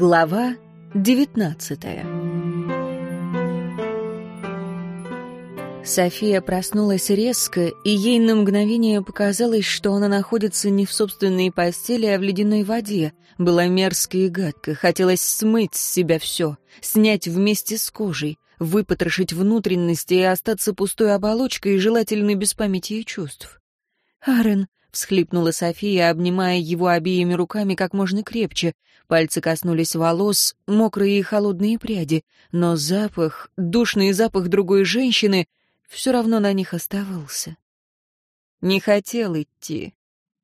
Глава девятнадцатая София проснулась резко, и ей на мгновение показалось, что она находится не в собственной постели, а в ледяной воде. Было мерзко и гадко, хотелось смыть с себя все, снять вместе с кожей, выпотрошить внутренности и остаться пустой оболочкой, желательно без памяти и чувств. «Аарон», — всхлипнула София, обнимая его обеими руками как можно крепче. Пальцы коснулись волос, мокрые и холодные пряди, но запах, душный запах другой женщины, все равно на них оставался. Не хотел идти,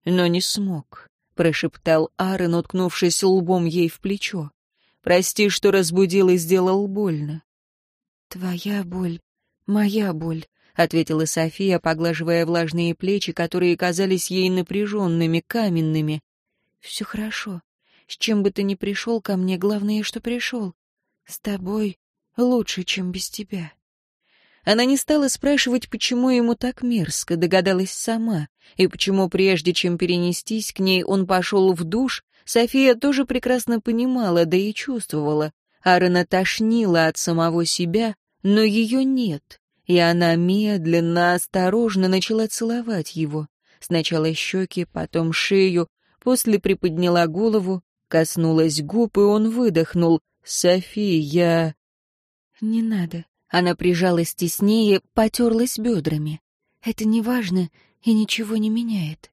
но не смог, — прошептал Аарон, уткнувшись лбом ей в плечо. «Прости, что разбудил и сделал больно». «Твоя боль, моя боль», — ответила София, поглаживая влажные плечи, которые казались ей напряженными, каменными. «Все хорошо. С чем бы ты ни пришел ко мне, главное, что пришел. С тобой лучше, чем без тебя». Она не стала спрашивать, почему ему так мерзко, догадалась сама, и почему прежде чем перенестись к ней, он пошел в душ, София тоже прекрасно понимала, да и чувствовала. Аарона тошнила от самого себя, но ее нет и она медленно, осторожно начала целовать его. Сначала щеки, потом шею, после приподняла голову, коснулась губ, и он выдохнул. «Софи, я...» «Не надо». Она прижалась теснее, потерлась бедрами. «Это не важно и ничего не меняет».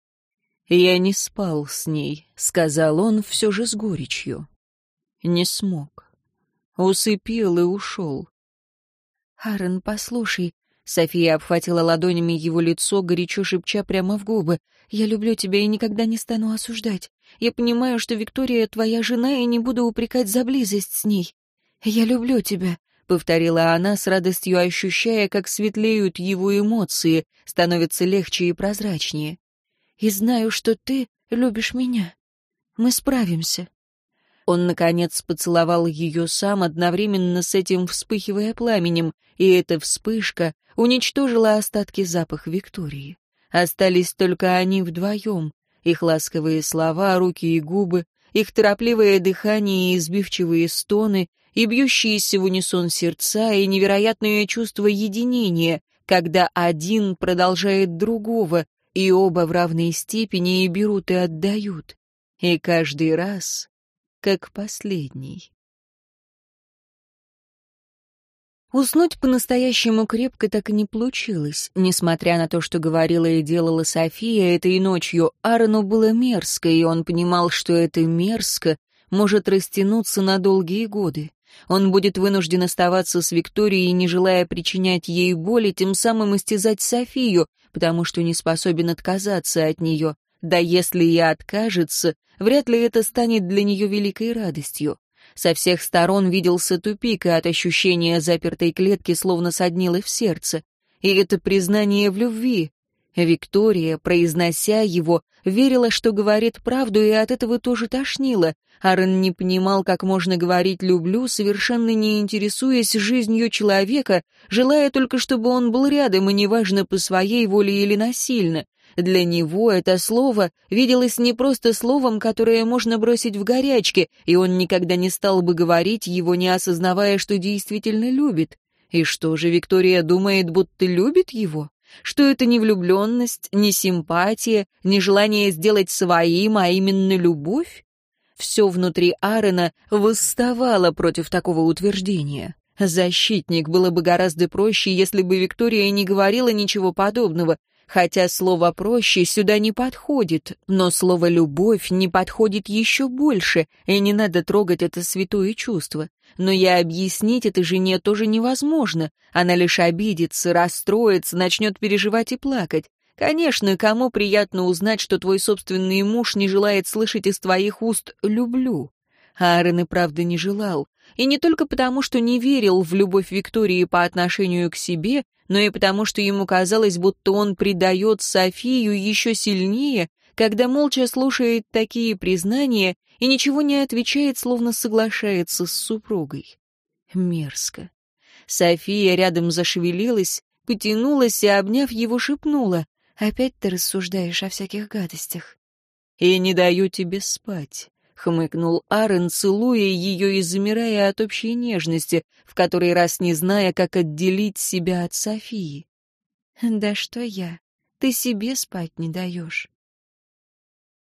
«Я не спал с ней», — сказал он все же с горечью. Не смог. Усыпил и ушел. «Аарон, послушай». София обхватила ладонями его лицо, горячо шепча прямо в губы. «Я люблю тебя и никогда не стану осуждать. Я понимаю, что Виктория твоя жена, и не буду упрекать за близость с ней. Я люблю тебя», — повторила она с радостью, ощущая, как светлеют его эмоции, становятся легче и прозрачнее. «И знаю, что ты любишь меня. Мы справимся». Он, наконец, поцеловал ее сам, одновременно с этим вспыхивая пламенем, и эта вспышка уничтожила остатки запах Виктории. Остались только они вдвоем, их ласковые слова, руки и губы, их торопливое дыхание и избивчивые стоны, и бьющиеся в унисон сердца, и невероятное чувство единения, когда один продолжает другого, и оба в равной степени и берут и отдают. И каждый раз как последний. Уснуть по-настоящему крепко так и не получилось. Несмотря на то, что говорила и делала София этой ночью, Аарону было мерзко, и он понимал, что это мерзко может растянуться на долгие годы. Он будет вынужден оставаться с Викторией, не желая причинять ей боль, и тем самым истязать Софию, потому что не способен отказаться от нее. Да если и откажется, вряд ли это станет для нее великой радостью. Со всех сторон виделся тупик, и от ощущения запертой клетки словно соднило в сердце. И это признание в любви. Виктория, произнося его, верила, что говорит правду, и от этого тоже тошнило. Аарон не понимал, как можно говорить «люблю», совершенно не интересуясь жизнью человека, желая только, чтобы он был рядом, и неважно, по своей воле или насильно. Для него это слово виделось не просто словом, которое можно бросить в горячке, и он никогда не стал бы говорить его, не осознавая, что действительно любит. И что же Виктория думает, будто любит его? Что это не влюбленность, не симпатия, не желание сделать своим, а именно любовь? Все внутри Аарона восставало против такого утверждения. Защитник было бы гораздо проще, если бы Виктория не говорила ничего подобного, Хотя слово «проще» сюда не подходит, но слово «любовь» не подходит еще больше, и не надо трогать это святое чувство. Но я объяснить это жене тоже невозможно. Она лишь обидится, расстроится, начнет переживать и плакать. Конечно, кому приятно узнать, что твой собственный муж не желает слышать из твоих уст «люблю». Аарон и правда не желал. И не только потому, что не верил в любовь Виктории по отношению к себе, но и потому, что ему казалось, будто он предает Софию еще сильнее, когда молча слушает такие признания и ничего не отвечает, словно соглашается с супругой. Мерзко. София рядом зашевелилась, потянулась и, обняв его, шепнула. «Опять ты рассуждаешь о всяких гадостях». «И не даю тебе спать. Хмыкнул Аарон, целуя ее и замирая от общей нежности, в которой раз не зная, как отделить себя от Софии. «Да что я? Ты себе спать не даешь».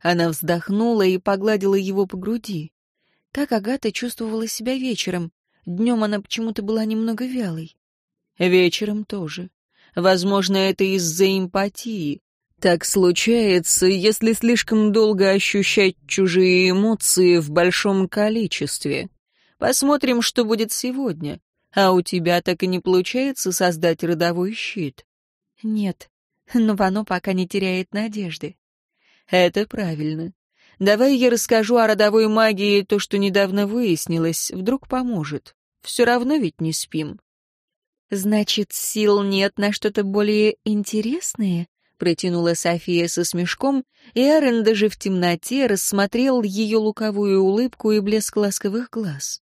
Она вздохнула и погладила его по груди. Как Агата чувствовала себя вечером? Днем она почему-то была немного вялой. Вечером тоже. Возможно, это из-за эмпатии. Так случается, если слишком долго ощущать чужие эмоции в большом количестве. Посмотрим, что будет сегодня. А у тебя так и не получается создать родовой щит? Нет, но Вано пока не теряет надежды. Это правильно. Давай я расскажу о родовой магии то, что недавно выяснилось, вдруг поможет. Все равно ведь не спим. Значит, сил нет на что-то более интересное? Протянула София со смешком, и Арен даже в темноте рассмотрел ее лукавую улыбку и блеск ласковых глаз.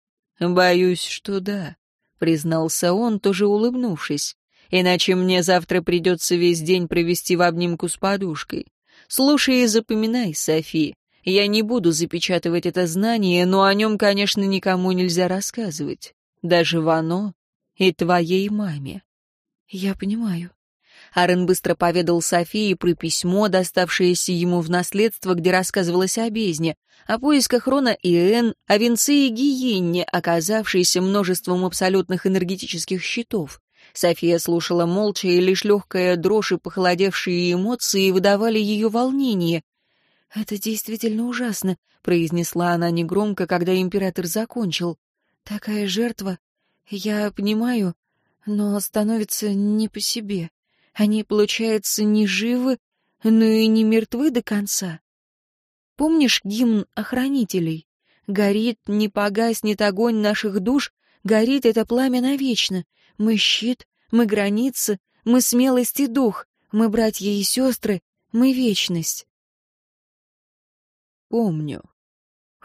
«Боюсь, что да», — признался он, тоже улыбнувшись. «Иначе мне завтра придется весь день провести в обнимку с подушкой. Слушай и запоминай, Софи. Я не буду запечатывать это знание, но о нем, конечно, никому нельзя рассказывать. Даже Вано и твоей маме. Я понимаю. Арен быстро поведал Софии про письмо, доставшееся ему в наследство, где рассказывалось о бездне, о поисках Рона и Эн, о венце и гиенне, оказавшейся множеством абсолютных энергетических щитов. София слушала молча, и лишь легкая дрожь и похолодевшие эмоции выдавали ее волнение. «Это действительно ужасно», — произнесла она негромко, когда император закончил. «Такая жертва. Я понимаю, но становится не по себе. Они, получается, не живы, но и не мертвы до конца. Помнишь гимн охранителей? Горит, не погаснет огонь наших душ, горит это пламя навечно. Мы щит, мы граница, мы смелость и дух, мы братья и сестры, мы вечность. Помню.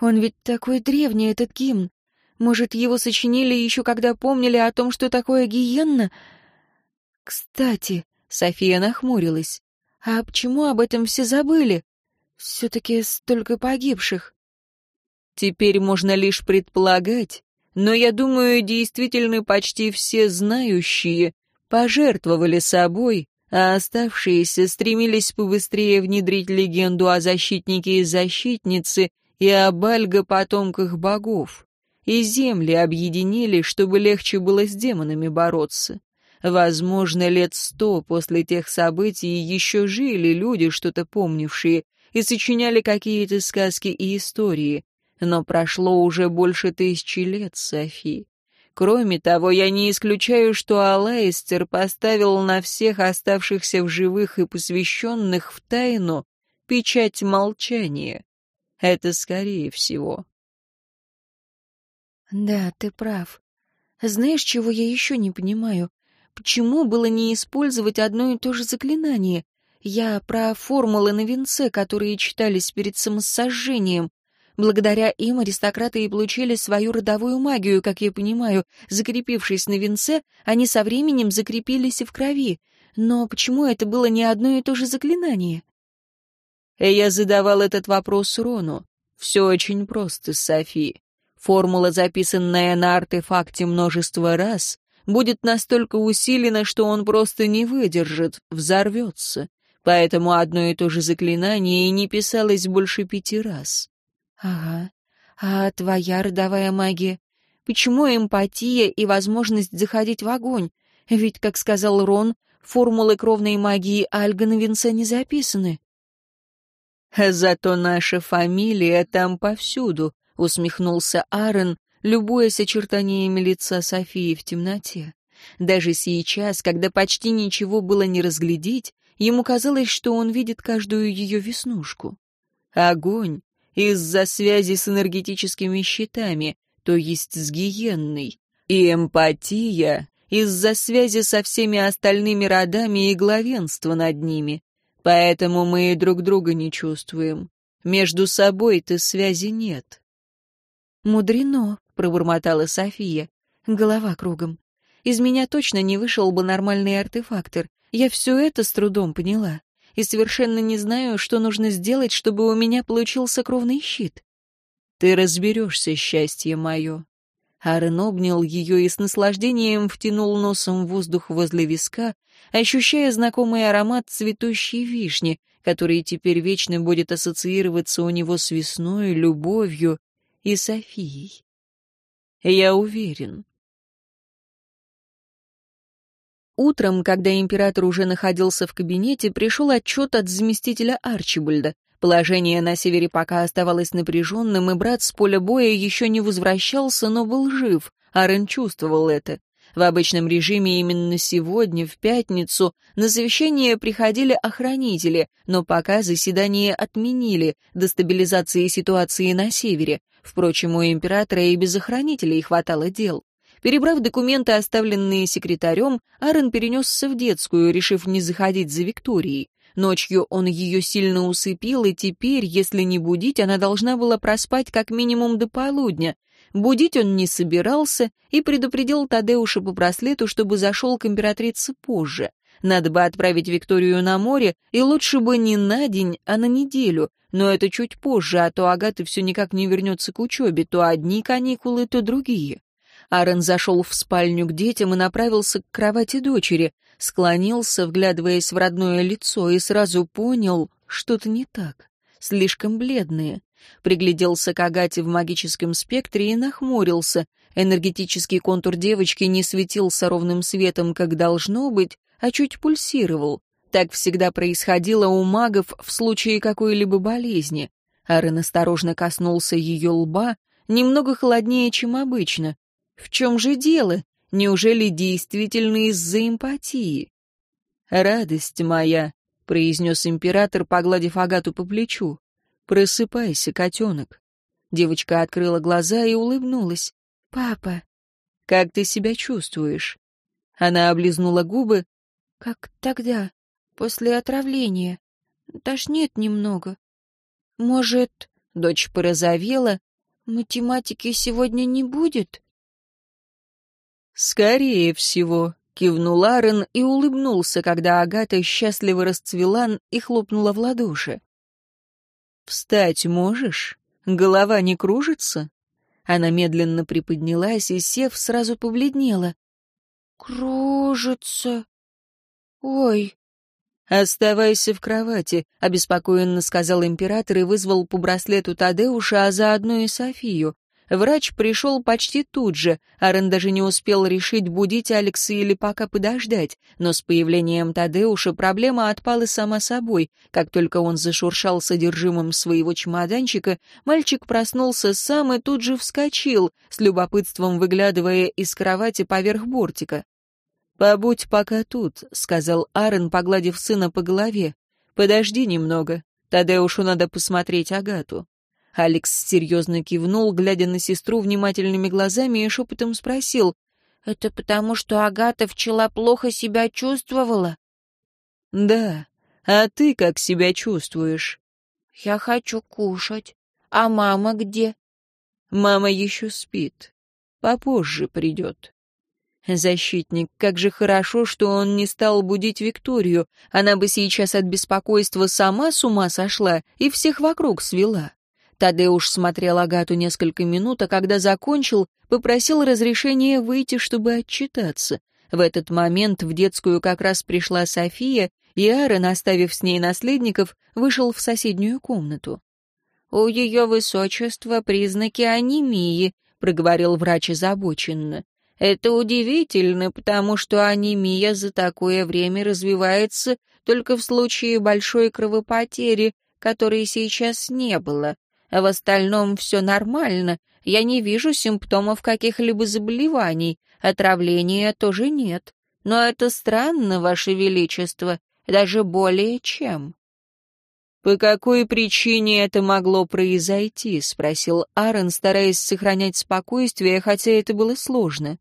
Он ведь такой древний, этот гимн. Может, его сочинили еще когда помнили о том, что такое гиенна? Кстати, София нахмурилась. А почему об этом все забыли? Все-таки столько погибших. Теперь можно лишь предполагать, но я думаю, действительно почти все знающие пожертвовали собой, а оставшиеся стремились побыстрее внедрить легенду о защитнике и защитнице и о Бальго-потомках богов. И земли объединили, чтобы легче было с демонами бороться. Возможно, лет сто после тех событий еще жили люди, что-то помнившие, и сочиняли какие-то сказки и истории. Но прошло уже больше тысячи лет, Софи. Кроме того, я не исключаю, что Алайстер поставил на всех оставшихся в живых и посвященных в тайну печать молчания. Это скорее всего. Да, ты прав. Знаешь, чего я еще не понимаю? Почему было не использовать одно и то же заклинание? Я про формулы на венце, которые читались перед самосожжением. Благодаря им аристократы и получили свою родовую магию, как я понимаю. Закрепившись на венце, они со временем закрепились и в крови. Но почему это было не одно и то же заклинание? Я задавал этот вопрос Рону. Все очень просто, Софи. Формула, записанная на артефакте множество раз, будет настолько усилена, что он просто не выдержит, взорвется. Поэтому одно и то же заклинание и не писалось больше пяти раз. Ага. А твоя родовая магия? Почему эмпатия и возможность заходить в огонь? Ведь, как сказал Рон, формулы кровной магии Альга на венце не записаны. «Зато наша фамилия там повсюду», — усмехнулся Аарон, любуясь очертаниями лица Софии в темноте. Даже сейчас, когда почти ничего было не разглядеть, ему казалось, что он видит каждую ее веснушку. Огонь из-за связи с энергетическими щитами, то есть с гиенной, и эмпатия из-за связи со всеми остальными родами и главенства над ними. Поэтому мы и друг друга не чувствуем. Между собой-то связи нет. «Мудрено», — пробормотала София. Голова кругом. «Из меня точно не вышел бы нормальный артефактор. Я все это с трудом поняла. И совершенно не знаю, что нужно сделать, чтобы у меня получился кровный щит». Ты разберешься, счастье мое». Аарон обнял ее и с наслаждением втянул носом воздух возле виска, ощущая знакомый аромат цветущей вишни, который теперь вечно будет ассоциироваться у него с весной, любовью и Софией. Я уверен. Утром, когда император уже находился в кабинете, пришел отчет от заместителя Арчибальда. Положение на севере пока оставалось напряженным, и брат с поля боя еще не возвращался, но был жив. Арен чувствовал это. В обычном режиме именно сегодня, в пятницу, на совещание приходили охранители, но пока заседание отменили до стабилизации ситуации на севере. Впрочем, у императора и без охранителей хватало дел. Перебрав документы, оставленные секретарем, Аарон перенесся в детскую, решив не заходить за Викторией. Ночью он ее сильно усыпил, и теперь, если не будить, она должна была проспать как минимум до полудня. Будить он не собирался и предупредил Тадеуша по браслету, чтобы зашел к императрице позже. Надо бы отправить Викторию на море, и лучше бы не на день, а на неделю. Но это чуть позже, а то Агата все никак не вернется к учебе, то одни каникулы, то другие. Аарон зашел в спальню к детям и направился к кровати дочери склонился, вглядываясь в родное лицо, и сразу понял, что-то не так. Слишком бледные. Пригляделся к Агате в магическом спектре и нахмурился. Энергетический контур девочки не светился ровным светом, как должно быть, а чуть пульсировал. Так всегда происходило у магов в случае какой-либо болезни. Арен осторожно коснулся ее лба, немного холоднее, чем обычно. В чем же дело? Неужели действительно из-за эмпатии? «Радость моя», — произнес император, погладив Агату по плечу. «Просыпайся, котенок». Девочка открыла глаза и улыбнулась. «Папа». «Как ты себя чувствуешь?» Она облизнула губы. «Как тогда, после отравления. Тошнит немного. Может, дочь порозовела, математики сегодня не будет?» «Скорее всего», — кивнул Аарон и улыбнулся, когда Агата счастливо расцвела и хлопнула в ладоши. «Встать можешь? Голова не кружится?» Она медленно приподнялась и, сев, сразу побледнела. «Кружится. Ой». «Оставайся в кровати», — обеспокоенно сказал император и вызвал по браслету Тадеуша, а заодно и Софию. Врач пришел почти тут же. Арен даже не успел решить, будить Алекса или пока подождать. Но с появлением Тадеуша проблема отпала сама собой. Как только он зашуршал содержимым своего чемоданчика, мальчик проснулся сам и тут же вскочил, с любопытством выглядывая из кровати поверх бортика. «Побудь пока тут», — сказал Арен, погладив сына по голове. «Подожди немного. Тадеушу надо посмотреть Агату». Алекс серьезно кивнул, глядя на сестру внимательными глазами и шепотом спросил, «Это потому, что Агата вчера плохо себя чувствовала?» «Да. А ты как себя чувствуешь?» «Я хочу кушать. А мама где?» «Мама еще спит. Попозже придет». Защитник, как же хорошо, что он не стал будить Викторию. Она бы сейчас от беспокойства сама с ума сошла и всех вокруг свела. Тадеуш смотрел Агату несколько минут, а когда закончил, попросил разрешения выйти, чтобы отчитаться. В этот момент в детскую как раз пришла София, и Аарон, оставив с ней наследников, вышел в соседнюю комнату. «У ее высочества признаки анемии», — проговорил врач озабоченно. «Это удивительно, потому что анемия за такое время развивается только в случае большой кровопотери, которой сейчас не было. А в остальном все нормально. Я не вижу симптомов каких-либо заболеваний. Отравления тоже нет. Но это странно, Ваше Величество, даже более чем. «По какой причине это могло произойти?» — спросил Аарон, стараясь сохранять спокойствие, хотя это было сложно.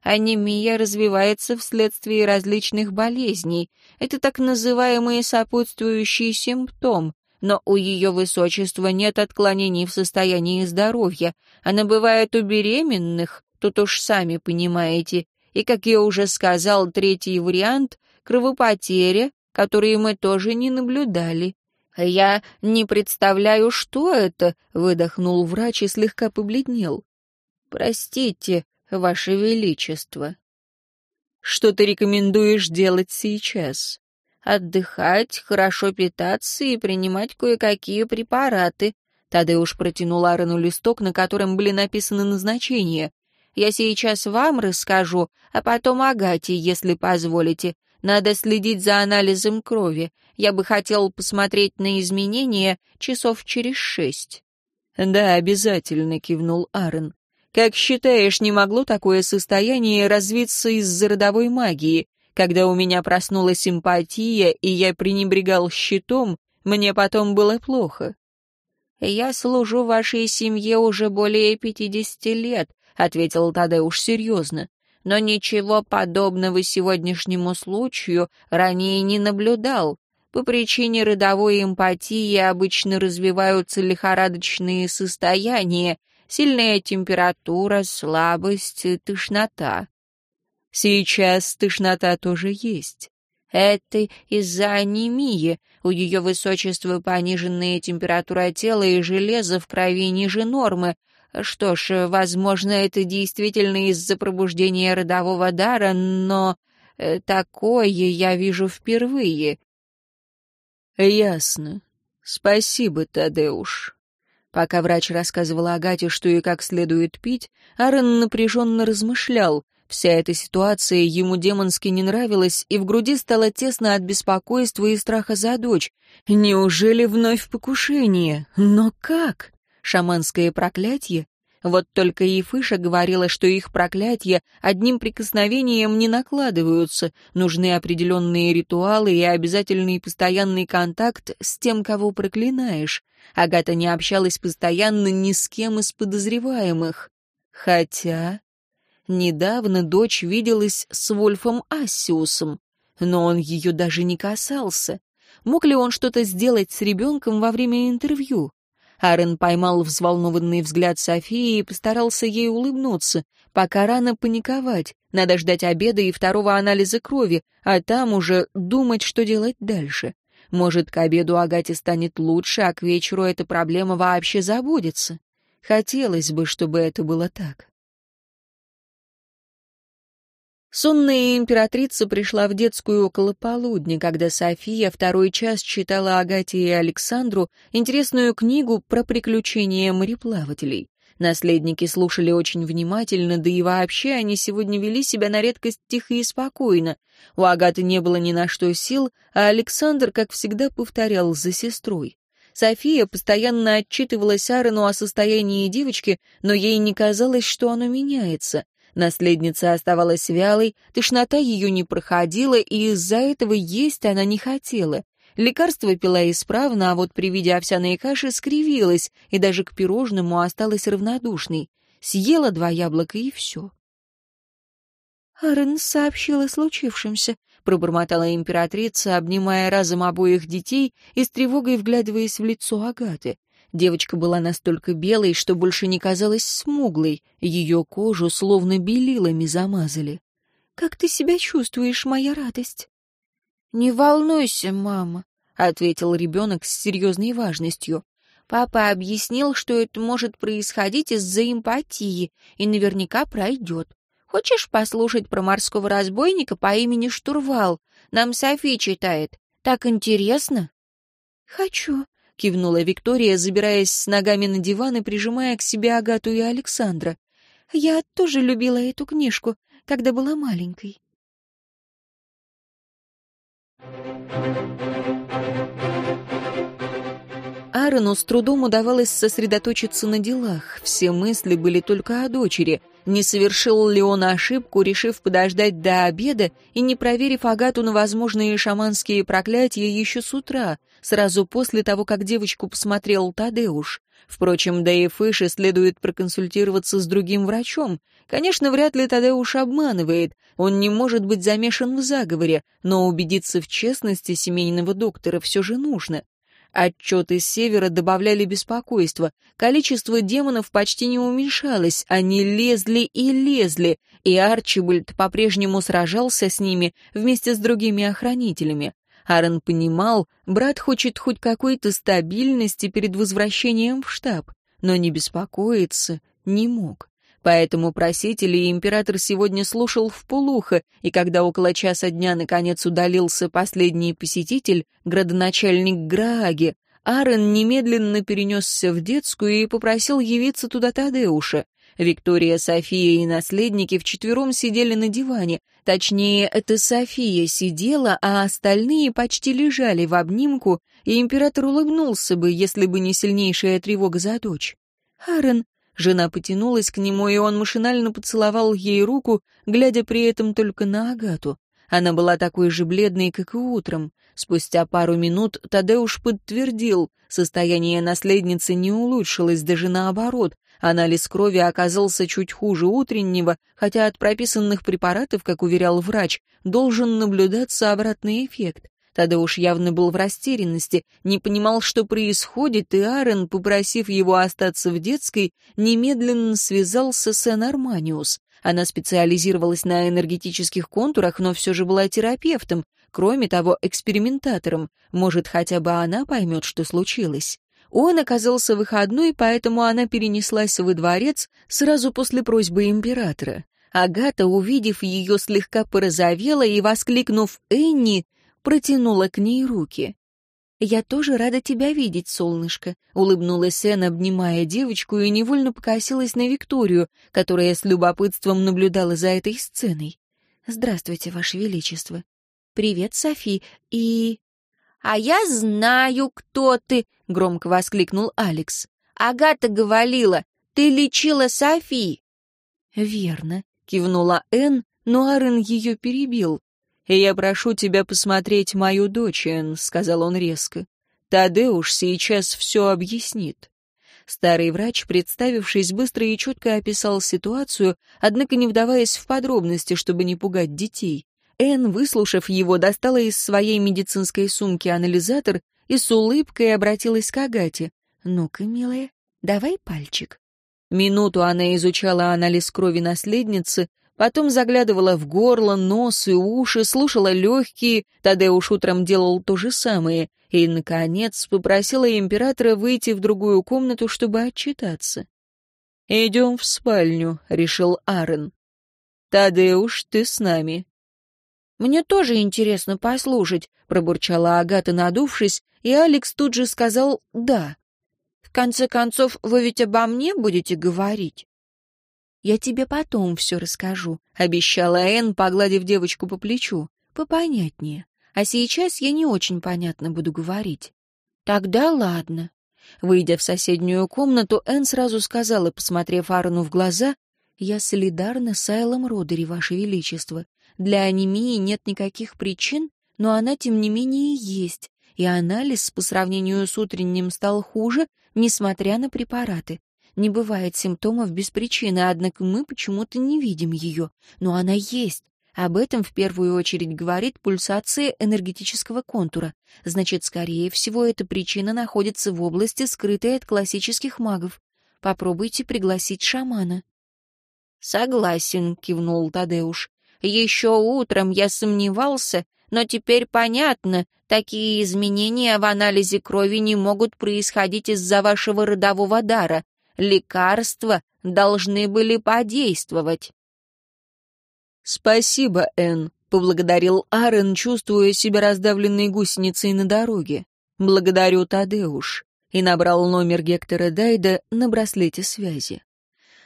Анемия развивается вследствие различных болезней. Это так называемый сопутствующий симптом но у ее высочества нет отклонений в состоянии здоровья. Она бывает у беременных, тут уж сами понимаете. И, как я уже сказал, третий вариант — кровопотеря, которые мы тоже не наблюдали. «Я не представляю, что это», — выдохнул врач и слегка побледнел. «Простите, Ваше Величество». «Что ты рекомендуешь делать сейчас?» «Отдыхать, хорошо питаться и принимать кое-какие препараты». Тадеуш протянул Аарону листок, на котором были написаны назначения. «Я сейчас вам расскажу, а потом Агате, если позволите. Надо следить за анализом крови. Я бы хотел посмотреть на изменения часов через шесть». «Да, обязательно», — кивнул Аарон. «Как считаешь, не могло такое состояние развиться из-за родовой магии? Когда у меня проснулась симпатия, и я пренебрегал щитом, мне потом было плохо». «Я служу вашей семье уже более пятидесяти лет», — ответил Тадеуш серьезно но ничего подобного сегодняшнему случаю ранее не наблюдал. По причине родовой эмпатии обычно развиваются лихорадочные состояния, сильная температура, слабость, тошнота. Сейчас тошнота тоже есть. Это из-за анемии. У ее высочества пониженная температура тела и железа в крови ниже нормы, что ж, возможно, это действительно из-за пробуждения родового дара, но э, такое я вижу впервые. Ясно. Спасибо, Тадеуш. Пока врач рассказывал Агате, что и как следует пить, Аарон напряженно размышлял. Вся эта ситуация ему демонски не нравилась, и в груди стало тесно от беспокойства и страха за дочь. Неужели вновь покушение? Но как? Шаманское проклятие? Вот только Ефыша говорила, что их проклятия одним прикосновением не накладываются, нужны определенные ритуалы и обязательный постоянный контакт с тем, кого проклинаешь. Агата не общалась постоянно ни с кем из подозреваемых. Хотя... Недавно дочь виделась с Вольфом Ассиусом, но он ее даже не касался. Мог ли он что-то сделать с ребенком во время интервью? Аарон поймал взволнованный взгляд Софии и постарался ей улыбнуться. Пока рано паниковать, надо ждать обеда и второго анализа крови, а там уже думать, что делать дальше. Может, к обеду Агате станет лучше, а к вечеру эта проблема вообще забудется. Хотелось бы, чтобы это было так. Сонная императрица пришла в детскую около полудня, когда София второй час читала Агате и Александру интересную книгу про приключения мореплавателей. Наследники слушали очень внимательно, да и вообще они сегодня вели себя на редкость тихо и спокойно. У Агаты не было ни на что сил, а Александр, как всегда, повторял за сестрой. София постоянно отчитывалась Аарону о состоянии девочки, но ей не казалось, что оно меняется. Наследница оставалась вялой, тошнота ее не проходила, и из-за этого есть она не хотела. Лекарство пила исправно, а вот при виде овсяной каши скривилась, и даже к пирожному осталась равнодушной. Съела два яблока, и все. «Арен сообщила о случившемся», — пробормотала императрица, обнимая разом обоих детей и с тревогой вглядываясь в лицо Агаты. Девочка была настолько белой, что больше не казалась смуглой, ее кожу словно белилами замазали. «Как ты себя чувствуешь, моя радость?» «Не волнуйся, мама», — ответил ребенок с серьезной важностью. «Папа объяснил, что это может происходить из-за эмпатии, и наверняка пройдет. Хочешь послушать про морского разбойника по имени Штурвал? Нам Софи читает. Так интересно?» «Хочу», кивнула Виктория, забираясь с ногами на диван и прижимая к себе Агату и Александра. Я тоже любила эту книжку, когда была маленькой. Аарону с трудом удавалось сосредоточиться на делах. Все мысли были только о дочери. Не совершил ли он ошибку, решив подождать до обеда и не проверив Агату на возможные шаманские проклятия еще с утра, сразу после того, как девочку посмотрел Тадеуш? Впрочем, да и Фыше следует проконсультироваться с другим врачом. Конечно, вряд ли Тадеуш обманывает, он не может быть замешан в заговоре, но убедиться в честности семейного доктора все же нужно. Отчеты с севера добавляли беспокойство. Количество демонов почти не уменьшалось, они лезли и лезли, и Арчибальд по-прежнему сражался с ними вместе с другими охранителями. Аарон понимал, брат хочет хоть какой-то стабильности перед возвращением в штаб, но не беспокоиться не мог. Поэтому просителей император сегодня слушал в полухо, и когда около часа дня наконец удалился последний посетитель, градоначальник Грааги, Аарон немедленно перенесся в детскую и попросил явиться туда Тадеуша. Виктория, София и наследники вчетвером сидели на диване. Точнее, это София сидела, а остальные почти лежали в обнимку, и император улыбнулся бы, если бы не сильнейшая тревога за дочь. «Аарон, Жена потянулась к нему, и он машинально поцеловал ей руку, глядя при этом только на Агату. Она была такой же бледной, как и утром. Спустя пару минут Тадеуш подтвердил, состояние наследницы не улучшилось, даже наоборот. Анализ крови оказался чуть хуже утреннего, хотя от прописанных препаратов, как уверял врач, должен наблюдаться обратный эффект. Тадеуш явно был в растерянности, не понимал, что происходит, и Аарон, попросив его остаться в детской, немедленно связался с Эн Арманиус. Она специализировалась на энергетических контурах, но все же была терапевтом, кроме того, экспериментатором. Может, хотя бы она поймет, что случилось. Он оказался выходной, поэтому она перенеслась во дворец сразу после просьбы императора. Агата, увидев ее, слегка порозовела и, воскликнув «Энни», протянула к ней руки. «Я тоже рада тебя видеть, солнышко», — улыбнулась Энн, обнимая девочку, и невольно покосилась на Викторию, которая с любопытством наблюдала за этой сценой. «Здравствуйте, Ваше Величество». «Привет, Софи, и...» «А я знаю, кто ты!» — громко воскликнул Алекс. «Агата говорила, ты лечила Софи!» «Верно», — кивнула Энн, но Аарон ее перебил и я прошу тебя посмотреть мою дочь, Энн», — сказал он резко. «Тадеуш сейчас все объяснит». Старый врач, представившись, быстро и четко описал ситуацию, однако не вдаваясь в подробности, чтобы не пугать детей. Энн, выслушав его, достала из своей медицинской сумки анализатор и с улыбкой обратилась к Агате. «Ну-ка, милая, давай пальчик». Минуту она изучала анализ крови наследницы, Потом заглядывала в горло, нос и уши, слушала легкие, Тадеуш утром делал то же самое, и, наконец, попросила императора выйти в другую комнату, чтобы отчитаться. «Идем в спальню», — решил Аарон. «Тадеуш, ты с нами». «Мне тоже интересно послушать», — пробурчала Агата, надувшись, и Алекс тут же сказал «да». «В конце концов, вы ведь обо мне будете говорить?» «Я тебе потом все расскажу», — обещала Энн, погладив девочку по плечу. «Попонятнее. А сейчас я не очень понятно буду говорить». «Тогда ладно». Выйдя в соседнюю комнату, Энн сразу сказала, посмотрев Аарону в глаза, «Я солидарна с Айлом Родери, Ваше Величество. Для анемии нет никаких причин, но она, тем не менее, есть, и анализ по сравнению с утренним стал хуже, несмотря на препараты. Не бывает симптомов без причины, однако мы почему-то не видим ее. Но она есть. Об этом в первую очередь говорит пульсация энергетического контура. Значит, скорее всего, эта причина находится в области, скрытой от классических магов. Попробуйте пригласить шамана. «Согласен», — кивнул Тадеуш. «Еще утром я сомневался, но теперь понятно, такие изменения в анализе крови не могут происходить из-за вашего родового дара лекарства должны были подействовать. «Спасибо, Энн», — поблагодарил Аарон, чувствуя себя раздавленной гусеницей на дороге. «Благодарю, Тадеуш», и набрал номер Гектора Дайда на браслете связи.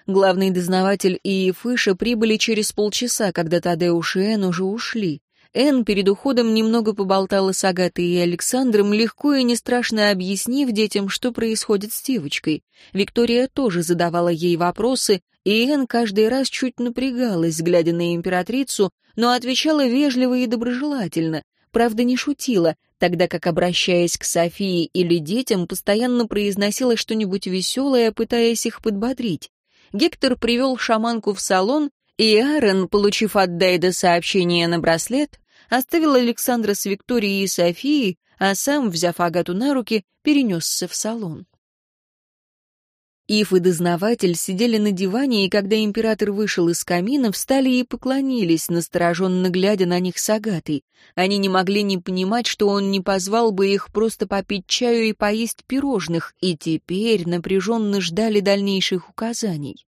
Главный дознаватель и Ефыша прибыли через полчаса, когда Тадеуш и Энн уже ушли. Энн перед уходом немного поболтала с Агатой и Александром, легко и не страшно объяснив детям, что происходит с девочкой. Виктория тоже задавала ей вопросы, и Энн каждый раз чуть напрягалась, глядя на императрицу, но отвечала вежливо и доброжелательно. Правда, не шутила, тогда как, обращаясь к Софии или детям, постоянно произносила что-нибудь веселое, пытаясь их подбодрить. Гектор привел шаманку в салон, и Аарон, получив от Дайда сообщение на браслет, оставил Александра с Викторией и Софией, а сам, взяв Агату на руки, перенесся в салон. Ив и дознаватель сидели на диване, и когда император вышел из камина, встали и поклонились, настороженно глядя на них с Агатой. Они не могли не понимать, что он не позвал бы их просто попить чаю и поесть пирожных, и теперь напряженно ждали дальнейших указаний.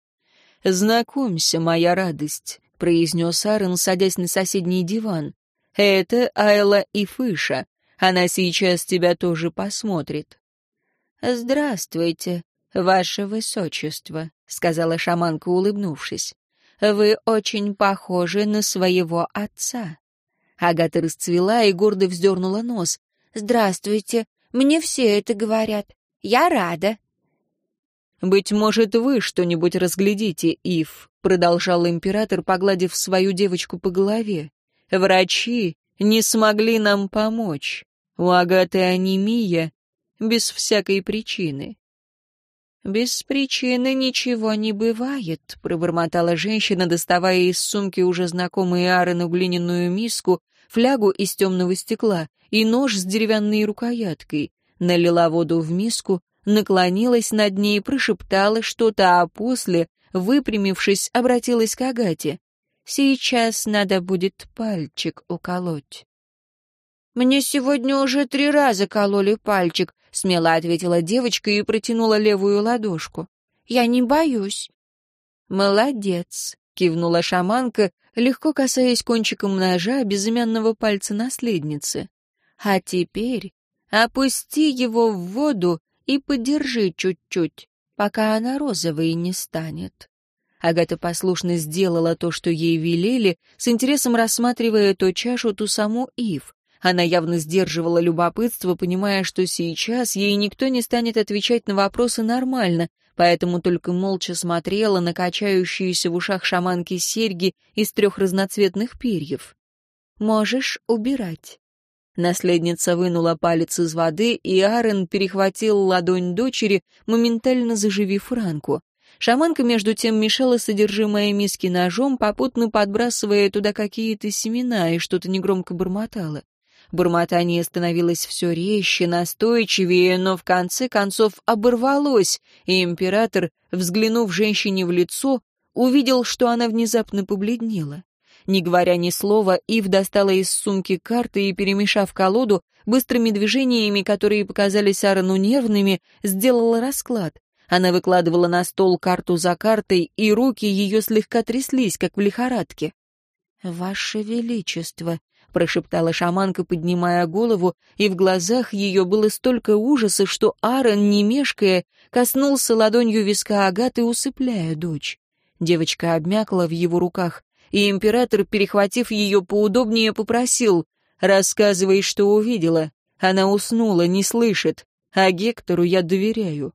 «Знакомься, моя радость», — произнес Аарон, садясь на соседний диван. «Это Айла и Фыша. Она сейчас тебя тоже посмотрит». «Здравствуйте», «Ваше Высочество», — сказала шаманка, улыбнувшись, — «вы очень похожи на своего отца». Агата расцвела и гордо вздернула нос. «Здравствуйте, мне все это говорят. Я рада». «Быть может, вы что-нибудь разглядите, Ив», — продолжал император, погладив свою девочку по голове. «Врачи не смогли нам помочь. У Агаты анемия без всякой причины. «Без причины ничего не бывает», — пробормотала женщина, доставая из сумки уже знакомую Аарону глиняную миску, флягу из темного стекла и нож с деревянной рукояткой. Налила воду в миску, наклонилась над ней, прошептала что-то, а после, выпрямившись, обратилась к Агате. «Сейчас надо будет пальчик уколоть». «Мне сегодня уже три раза кололи пальчик», — смело ответила девочка и протянула левую ладошку. «Я не боюсь». «Молодец», — кивнула шаманка, легко касаясь кончиком ножа безымянного пальца наследницы. «А теперь опусти его в воду и подержи чуть-чуть, пока она розовой не станет». Агата послушно сделала то, что ей велели, с интересом рассматривая то чашу, ту саму Ив. Она явно сдерживала любопытство, понимая, что сейчас ей никто не станет отвечать на вопросы нормально, поэтому только молча смотрела на качающиеся в ушах шаманки серьги из трех разноцветных перьев. «Можешь убирать». Наследница вынула палец из воды, и Аарон перехватил ладонь дочери, моментально заживив ранку. Шаманка, между тем, мешала содержимое миски ножом, попутно подбрасывая туда какие-то семена и что-то негромко бормотала. Бормотание становилось все резче, настойчивее, но в конце концов оборвалось, и император, взглянув женщине в лицо, увидел, что она внезапно побледнела. Не говоря ни слова, Ив достала из сумки карты и, перемешав колоду, быстрыми движениями, которые показались Аарону нервными, сделала расклад. Она выкладывала на стол карту за картой, и руки ее слегка тряслись, как в лихорадке. «Ваше Величество», прошептала шаманка, поднимая голову, и в глазах ее было столько ужаса, что Аарон, не мешкая, коснулся ладонью виска Агаты, усыпляя дочь. Девочка обмякла в его руках, и император, перехватив ее поудобнее, попросил «Рассказывай, что увидела». Она уснула, не слышит, а Гектору я доверяю.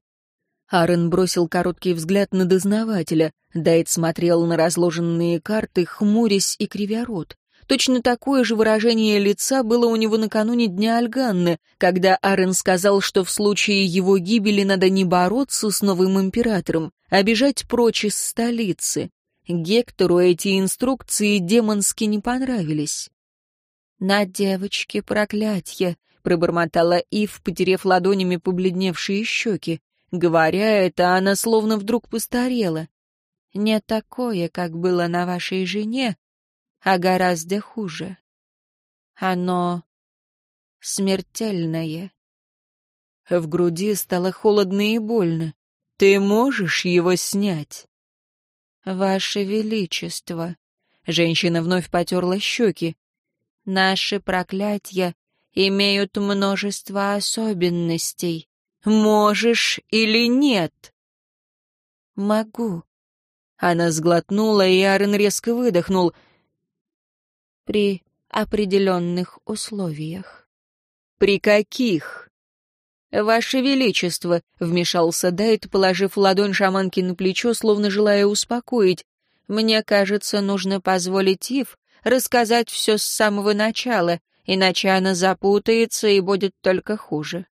Аарон бросил короткий взгляд на дознавателя. Дайт смотрел на разложенные карты, хмурясь и кривя рот. Точно такое же выражение лица было у него накануне Дня Альганны, когда Арен сказал, что в случае его гибели надо не бороться с новым императором, а бежать прочь из столицы. Гектору эти инструкции демонски не понравились. «На девочке проклятье», — пробормотала Ив, потерев ладонями побледневшие щеки. Говоря это, она словно вдруг постарела. «Не такое, как было на вашей жене, а гораздо хуже. Оно смертельное. В груди стало холодно и больно. Ты можешь его снять? Ваше Величество. Женщина вновь потерла щеки. Наши проклятия имеют множество особенностей. Можешь или нет? Могу. Она сглотнула, и Арен резко выдохнул — при определенных условиях. «При каких?» «Ваше Величество», — вмешался Дайт, положив ладонь шаманки на плечо, словно желая успокоить, «мне кажется, нужно позволить Ив рассказать все с самого начала, иначе она запутается и будет только хуже».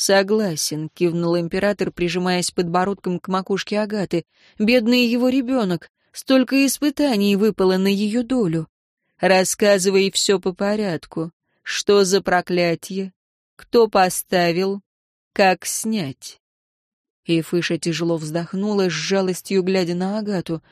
«Согласен», — кивнул император, прижимаясь подбородком к макушке Агаты. «Бедный его ребенок! Столько испытаний выпало на ее долю!» Рассказывай все по порядку. Что за проклятие? Кто поставил? Как снять? И Фыша тяжело вздохнула, с жалостью глядя на Агату.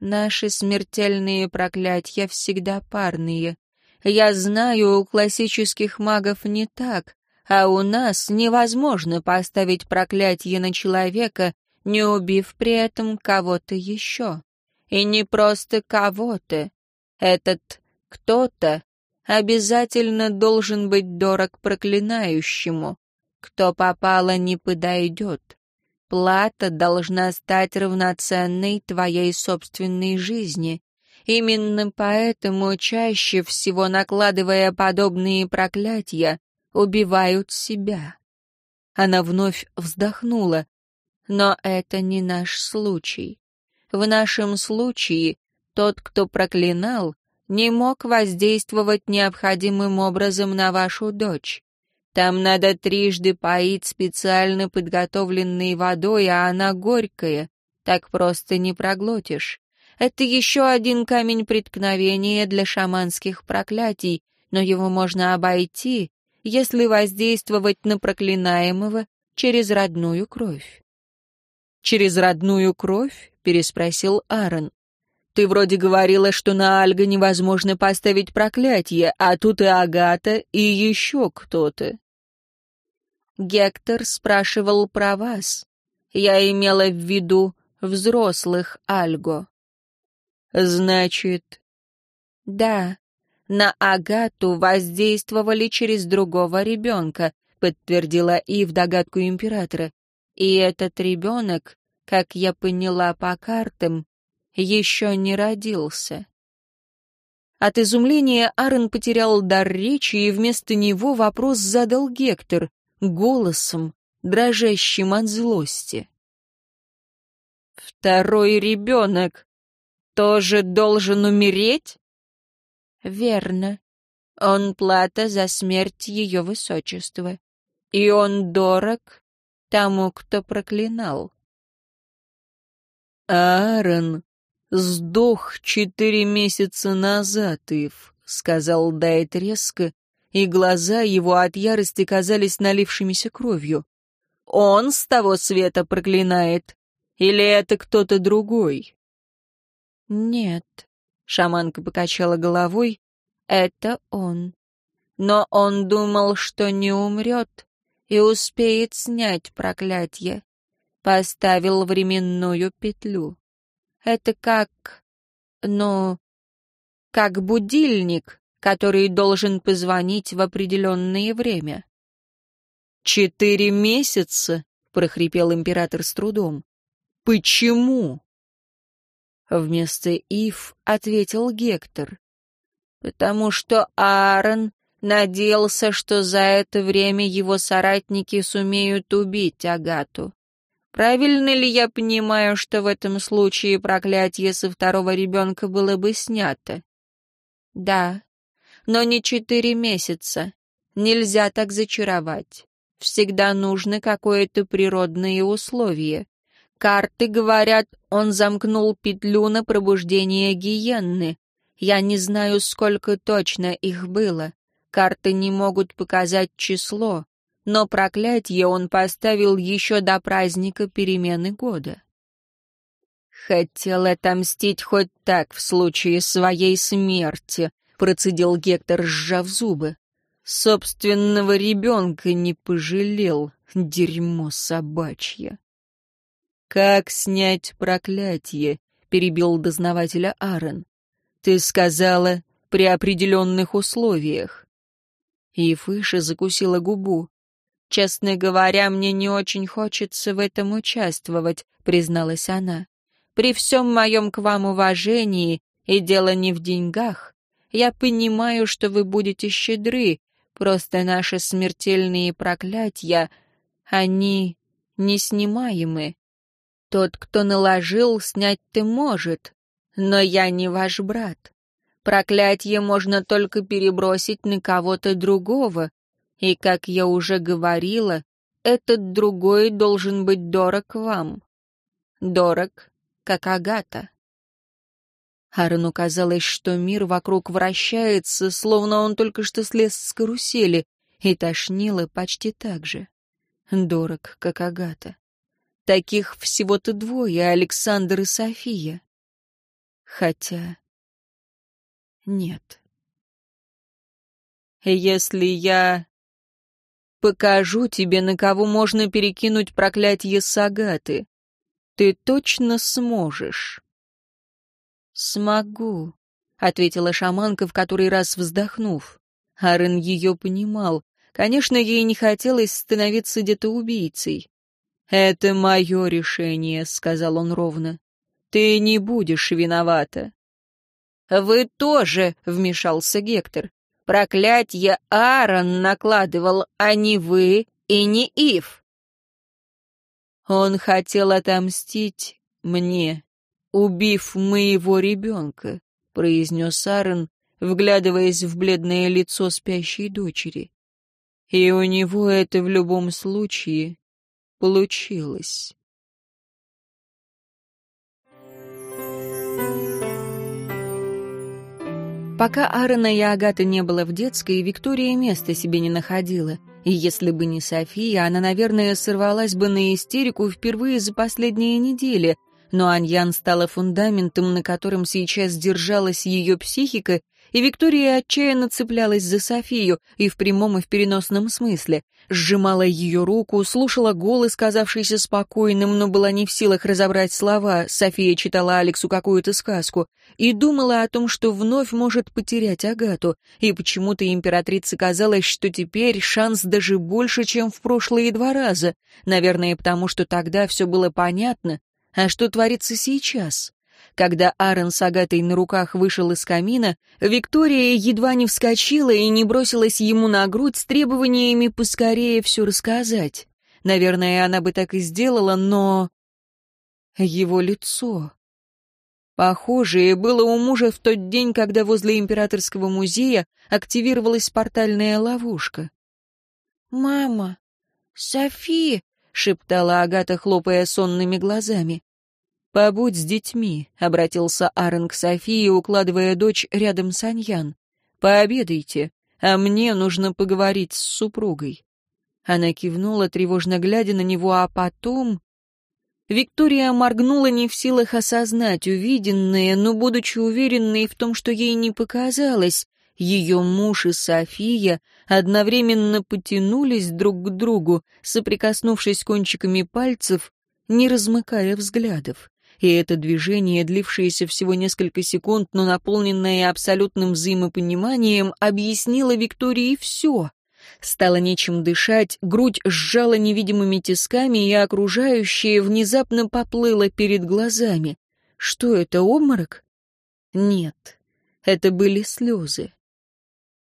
«Наши смертельные проклятия всегда парные. Я знаю, у классических магов не так, а у нас невозможно поставить проклятие на человека, не убив при этом кого-то еще. И не просто кого-то. Этот кто-то обязательно должен быть дорог проклинающему. Кто попало, не подойдет. Плата должна стать равноценной твоей собственной жизни. Именно поэтому чаще всего, накладывая подобные проклятия, убивают себя. Она вновь вздохнула. Но это не наш случай. В нашем случае тот, кто проклинал, не мог воздействовать необходимым образом на вашу дочь. Там надо трижды поить специально подготовленной водой, а она горькая. Так просто не проглотишь. Это еще один камень преткновения для шаманских проклятий, но его можно обойти, если воздействовать на проклинаемого через родную кровь. «Через родную кровь?» — переспросил Аарон. Ты вроде говорила, что на Альга невозможно поставить проклятие, а тут и Агата, и еще кто-то. Гектор спрашивал про вас. Я имела в виду взрослых Альго. Значит... Да, на Агату воздействовали через другого ребенка, подтвердила Ив догадку императора. И этот ребенок, как я поняла по картам, еще не родился. От изумления Аарон потерял дар речи, и вместо него вопрос задал Гектор, голосом, дрожащим от злости. «Второй ребенок тоже должен умереть?» «Верно. Он плата за смерть ее высочества. И он дорог тому, кто проклинал». «Аарон», «Сдох четыре месяца назад, Ив», — сказал Дайт резко, и глаза его от ярости казались налившимися кровью. «Он с того света проклинает? Или это кто-то другой?» «Нет», — шаманка покачала головой, — «это он. Но он думал, что не умрет и успеет снять проклятие. Поставил временную петлю. Это как... ну... как будильник, который должен позвонить в определенное время. «Четыре месяца?» — прохрипел император с трудом. «Почему?» Вместо Ив ответил Гектор. «Потому что Аарон надеялся, что за это время его соратники сумеют убить Агату. Правильно ли я понимаю, что в этом случае проклятие со второго ребенка было бы снято? Да, но не четыре месяца. Нельзя так зачаровать. Всегда нужно какое-то природное условие. Карты говорят, он замкнул петлю на пробуждение гиенны. Я не знаю, сколько точно их было. Карты не могут показать число но проклятие он поставил еще до праздника перемены года. «Хотел отомстить хоть так в случае своей смерти», — процедил Гектор, сжав зубы. «Собственного ребенка не пожалел, дерьмо собачье». «Как снять проклятие?» — перебил дознавателя Аарон. «Ты сказала, при определенных условиях». И Фыша закусила губу. «Честно говоря, мне не очень хочется в этом участвовать», — призналась она. «При всем моем к вам уважении, и дело не в деньгах, я понимаю, что вы будете щедры, просто наши смертельные проклятия, они неснимаемы. Тот, кто наложил, снять ты может, но я не ваш брат. Проклятие можно только перебросить на кого-то другого, и, как я уже говорила, этот другой должен быть дорог вам. Дорог, как Агата. Аарону казалось, что мир вокруг вращается, словно он только что слез с карусели, и тошнило почти так же. Дорог, как Агата. Таких всего-то двое, Александр и София. Хотя... Нет. Если я покажу тебе, на кого можно перекинуть проклятие Сагаты, ты точно сможешь. «Смогу», — ответила шаманка, в который раз вздохнув. Аарон ее понимал. Конечно, ей не хотелось становиться где-то убийцей. «Это мое решение», — сказал он ровно. «Ты не будешь виновата». «Вы тоже», — вмешался Гектор. «Проклятье Аарон накладывал, а не вы и не Ив». «Он хотел отомстить мне», убив моего ребенка», — произнес Аарон, вглядываясь в бледное лицо спящей дочери. «И у него это в любом случае получилось». Пока Аарона и Агаты не было в детской, Виктория места себе не находила. И если бы не София, она, наверное, сорвалась бы на истерику впервые за последние недели, но Аньян стала фундаментом, на котором сейчас держалась ее психика, и Виктория отчаянно цеплялась за Софию, и в прямом и в переносном смысле. Сжимала ее руку, слушала голос, казавшийся спокойным, но была не в силах разобрать слова. София читала Алексу какую-то сказку и думала о том, что вновь может потерять Агату. И почему-то императрице казалось, что теперь шанс даже больше, чем в прошлые два раза. Наверное, потому что тогда все было понятно, а что творится сейчас? Когда Аарон с Агатой на руках вышел из камина, Виктория едва не вскочила и не бросилась ему на грудь с требованиями поскорее все рассказать. Наверное, она бы так и сделала, но... Его лицо... Похожее было у мужа в тот день, когда возле Императорского музея активировалась портальная ловушка. «Мама! Софи!» — шептала Агата, хлопая сонными глазами. «Побудь с детьми», — обратился Аарон к Софии, укладывая дочь рядом с Аньян. «Пообедайте, а мне нужно поговорить с супругой». Она кивнула, тревожно глядя на него, а потом... Виктория моргнула не в силах осознать увиденное, но, будучи уверенной в том, что ей не показалось, ее муж и София одновременно потянулись друг к другу, соприкоснувшись кончиками пальцев, не размыкая взглядов и это движение, длившееся всего несколько секунд, но наполненное абсолютным взаимопониманием, объяснило Виктории все. Стало нечем дышать, грудь сжала невидимыми тисками, и окружающее внезапно поплыло перед глазами. Что это, обморок? Нет, это были слезы.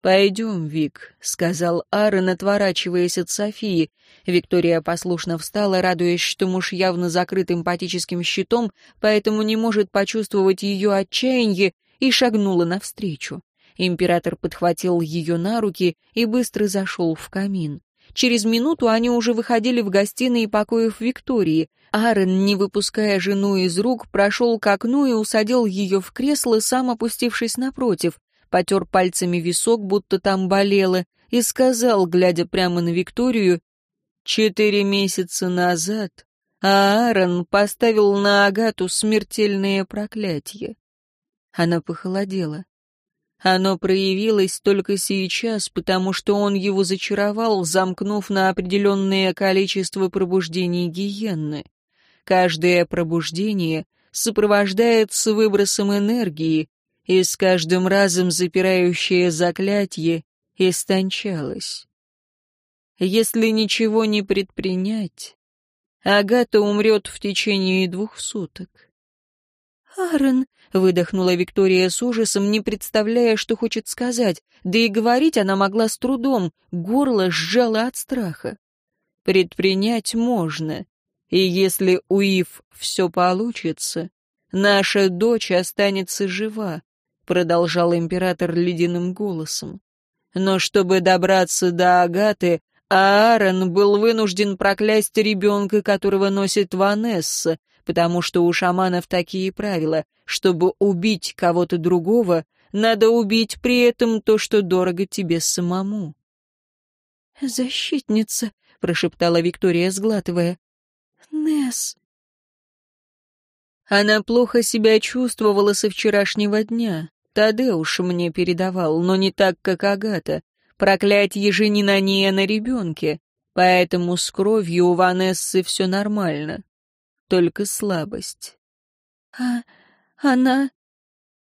«Пойдем, Вик», — сказал Аарон, отворачиваясь от Софии. Виктория послушно встала, радуясь, что муж явно закрыт эмпатическим щитом, поэтому не может почувствовать ее отчаяние, и шагнула навстречу. Император подхватил ее на руки и быстро зашел в камин. Через минуту они уже выходили в гостиные покоев Виктории. Аарон, не выпуская жену из рук, прошел к окну и усадил ее в кресло, сам опустившись напротив потер пальцами висок, будто там болело, и сказал, глядя прямо на Викторию, «Четыре месяца назад Аарон поставил на Агату смертельное проклятие». Она похолодела. Оно проявилось только сейчас, потому что он его зачаровал, замкнув на определенное количество пробуждений гиенны. Каждое пробуждение сопровождается выбросом энергии, и с каждым разом запирающее заклятие истончалось. Если ничего не предпринять, Агата умрет в течение двух суток. «Аарон», — выдохнула Виктория с ужасом, не представляя, что хочет сказать, да и говорить она могла с трудом, горло сжало от страха. «Предпринять можно, и если у Ив все получится, наша дочь останется жива, продолжал император ледяным голосом. Но чтобы добраться до Агаты, Аарон был вынужден проклясть ребенка, которого носит Ванесса, потому что у шаманов такие правила. Чтобы убить кого-то другого, надо убить при этом то, что дорого тебе самому. «Защитница», — прошептала Виктория, сглатывая. Несс. Она плохо себя чувствовала со вчерашнего дня. Тадеуш мне передавал, но не так, как Агата. Проклятье же не на ней, а на ребенке. Поэтому с кровью у Ванессы все нормально. Только слабость. А она...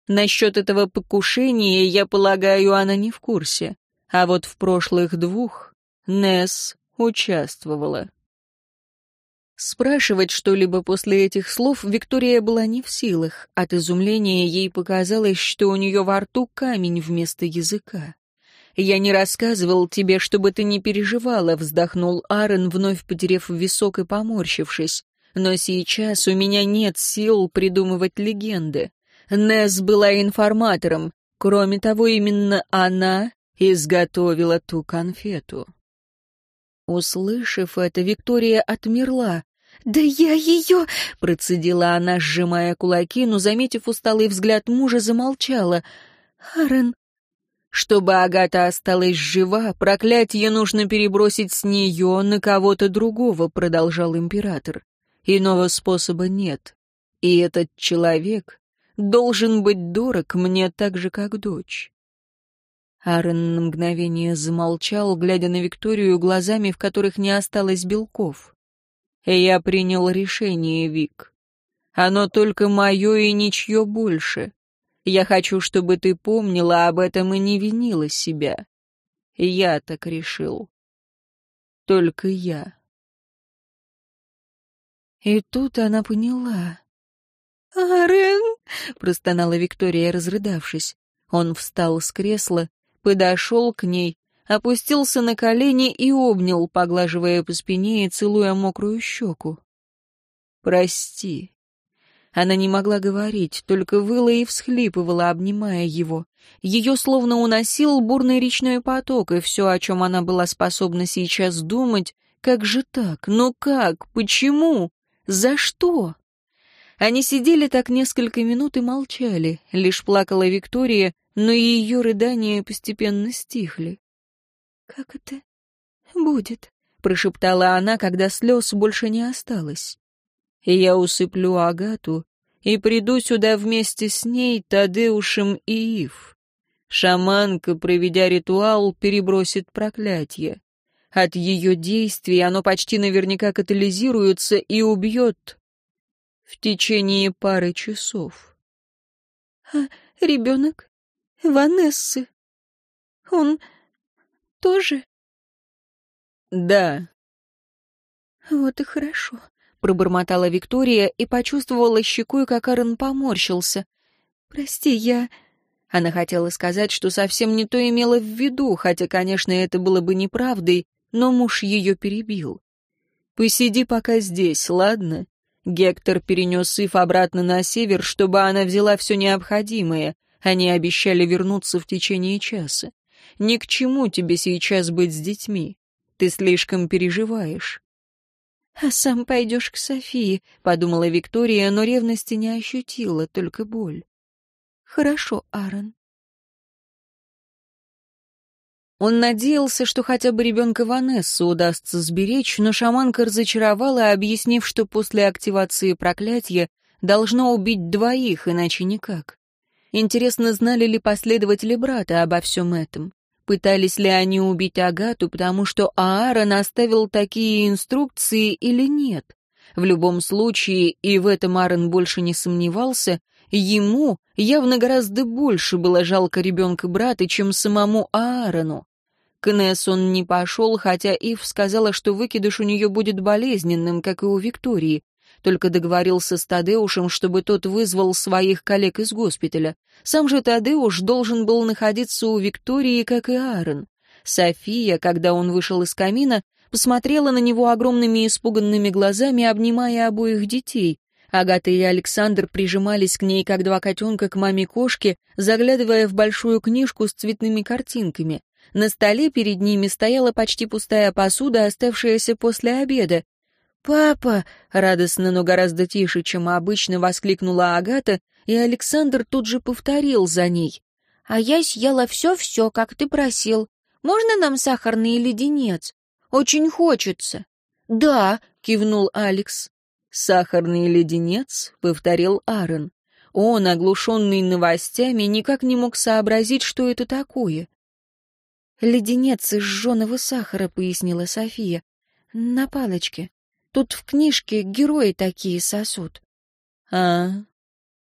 Насчет этого покушения, я полагаю, она не в курсе. А вот в прошлых двух Несс участвовала. Спрашивать что-либо после этих слов Виктория была не в силах. От изумления ей показалось, что у нее во рту камень вместо языка. «Я не рассказывал тебе, чтобы ты не переживала», — вздохнул Аарон, вновь потеряв висок и поморщившись. «Но сейчас у меня нет сил придумывать легенды. Несс была информатором. Кроме того, именно она изготовила ту конфету. Услышав это, Виктория отмерла. «Да я ее...» — процедила она, сжимая кулаки, но, заметив усталый взгляд мужа, замолчала. «Аарон...» «Чтобы Агата осталась жива, проклятие нужно перебросить с нее на кого-то другого», — продолжал император. «Иного способа нет. И этот человек должен быть дорог мне так же, как дочь. Аарон на мгновение замолчал, глядя на Викторию глазами, в которых не осталось белков. «Я принял решение, Вик. Оно только мое и ничье больше. Я хочу, чтобы ты помнила об этом и не винила себя. Я так решил. Только я». И тут она поняла. «Арен!» — простонала Виктория, разрыдавшись. Он встал с кресла, подошел к ней, опустился на колени и обнял, поглаживая по спине и целуя мокрую щеку. «Прости». Она не могла говорить, только выла и всхлипывала, обнимая его. Ее словно уносил бурный речной поток, и все, о чем она была способна сейчас думать, как же так? Ну как? Почему? За что? Они сидели так несколько минут и молчали. Лишь плакала Виктория, но ее рыдания постепенно стихли. «Как это будет?» — прошептала она, когда слез больше не осталось. «Я усыплю Агату и приду сюда вместе с ней, Тадеушем и Ив. Шаманка, проведя ритуал, перебросит проклятие. От ее действий оно почти наверняка катализируется и убьет в течение пары часов. А ребенок Ванессы, он тоже? Да. Вот и хорошо, пробормотала Виктория и почувствовала щекой, как Аарон поморщился. Прости, я... Она хотела сказать, что совсем не то имела в виду, хотя, конечно, это было бы неправдой, но муж ее перебил. «Посиди пока здесь, ладно? Гектор перенес Ив обратно на север, чтобы она взяла все необходимое. Они обещали вернуться в течение часа. Ни к чему тебе сейчас быть с детьми. Ты слишком переживаешь. «А сам пойдешь к Софии», — подумала Виктория, но ревности не ощутила, только боль. «Хорошо, Аарон». Он надеялся, что хотя бы ребенка Ванессу удастся сберечь, но шаманка разочаровала, объяснив, что после активации проклятия должно убить двоих, иначе никак. Интересно, знали ли последователи брата обо всем этом? Пытались ли они убить Агату, потому что Аарон оставил такие инструкции или нет? В любом случае, и в этом Аарон больше не сомневался, ему явно гораздо больше было жалко ребенка брата, чем самому Аарону. К Несс он не пошел, хотя Ив сказала, что выкидыш у нее будет болезненным, как и у Виктории. Только договорился с Тадеушем, чтобы тот вызвал своих коллег из госпиталя. Сам же Тадеуш должен был находиться у Виктории, как и Аарон. София, когда он вышел из камина, посмотрела на него огромными испуганными глазами, обнимая обоих детей. Агата и Александр прижимались к ней, как два котенка к маме-кошке, заглядывая в большую книжку с цветными картинками. На столе перед ними стояла почти пустая посуда, оставшаяся после обеда. «Папа!» — радостно, но гораздо тише, чем обычно, воскликнула Агата, и Александр тут же повторил за ней. «А я съела все-все, как ты просил. Можно нам сахарный леденец? Очень хочется». «Да», — кивнул Алекс. «Сахарный леденец», — повторил Аарон. Он, оглушенный новостями, никак не мог сообразить, что это такое. «Леденец из жженого сахара», — пояснила София. «На палочке. Тут в книжке герои такие сосут». «А,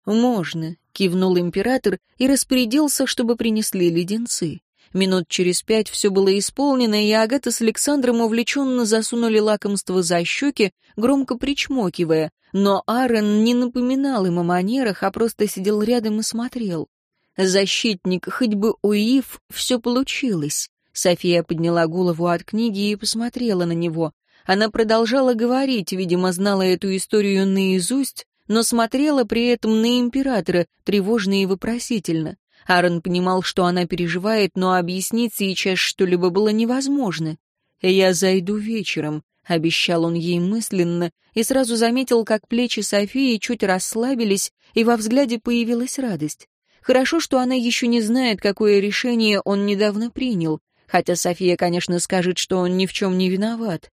можно», — кивнул император и распорядился, чтобы принесли леденцы. Минут через пять все было исполнено, и Агата с Александром увлеченно засунули лакомство за щеки, громко причмокивая, но Аарон не напоминал им о манерах, а просто сидел рядом и смотрел. Защитник, хоть бы уив, все получилось. София подняла голову от книги и посмотрела на него. Она продолжала говорить, видимо, знала эту историю наизусть, но смотрела при этом на императора, тревожно и вопросительно. Аарон понимал, что она переживает, но объяснить сейчас что-либо было невозможно. «Я зайду вечером», — обещал он ей мысленно, и сразу заметил, как плечи Софии чуть расслабились, и во взгляде появилась радость. Хорошо, что она еще не знает, какое решение он недавно принял, хотя София, конечно, скажет, что он ни в чем не виноват.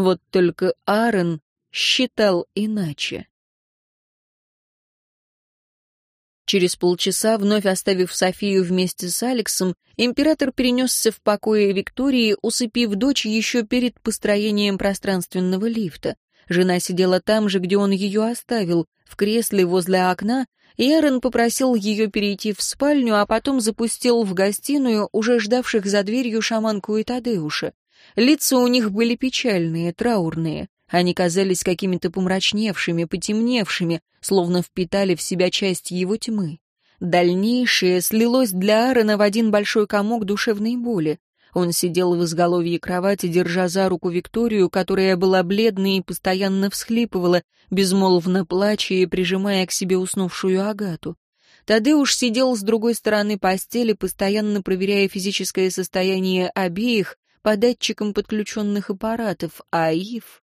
Вот только Аарон считал иначе. Через полчаса, вновь оставив Софию вместе с Алексом, император перенесся в покое Виктории, усыпив дочь еще перед построением пространственного лифта. Жена сидела там же, где он ее оставил, в кресле возле окна, и Эрен попросил ее перейти в спальню, а потом запустил в гостиную уже ждавших за дверью шаманку и Тадеуша. Лица у них были печальные, траурные. Они казались какими-то помрачневшими, потемневшими, словно впитали в себя часть его тьмы. Дальнейшее слилось для Аарона в один большой комок душевной боли. Он сидел в изголовье кровати, держа за руку Викторию, которая была бледной и постоянно всхлипывала, безмолвно плача и прижимая к себе уснувшую Агату. Тадеуш сидел с другой стороны постели, постоянно проверяя физическое состояние обеих по датчикам подключенных аппаратов, а Ив...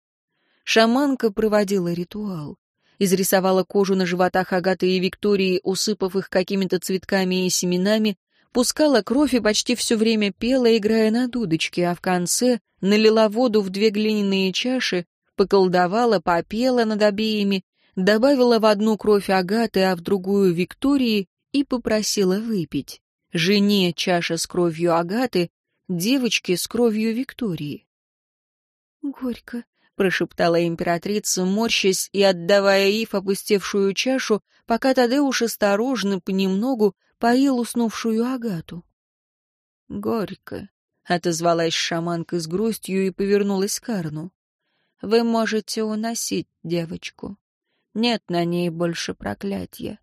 Шаманка проводила ритуал. Изрисовала кожу на животах Агаты и Виктории, усыпав их какими-то цветками и семенами, пускала кровь и почти все время пела, играя на дудочке, а в конце налила воду в две глиняные чаши, поколдовала, попела над обеими, добавила в одну кровь Агаты, а в другую Виктории и попросила выпить. Жене чаша с кровью Агаты, девочке с кровью Виктории. «Горько», прошептала императрица, морщась и отдавая Ив опустевшую чашу, пока Тадеуш осторожно, понемногу поил уснувшую Агату. «Горько», — отозвалась шаманка с грустью и повернулась к Арну. «Вы можете уносить девочку. Нет на ней больше проклятия.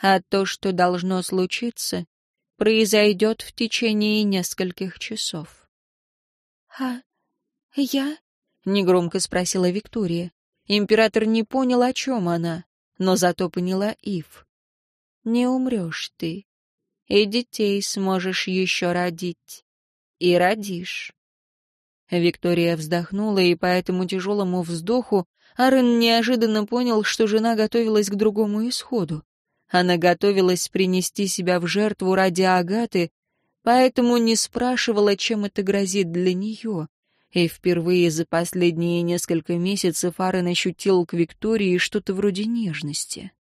А то, что должно случиться, произойдет в течение нескольких часов». «А я?» — негромко спросила Виктория. Император не понял, о чем она, но зато поняла Ив. «Не умрешь ты, и детей сможешь еще родить. И родишь». Виктория вздохнула, и по этому тяжелому вздоху Аарон неожиданно понял, что жена готовилась к другому исходу. Она готовилась принести себя в жертву ради Агаты, поэтому не спрашивала, чем это грозит для нее и впервые за последние несколько месяцев Аарон ощутил к Виктории что-то вроде нежности.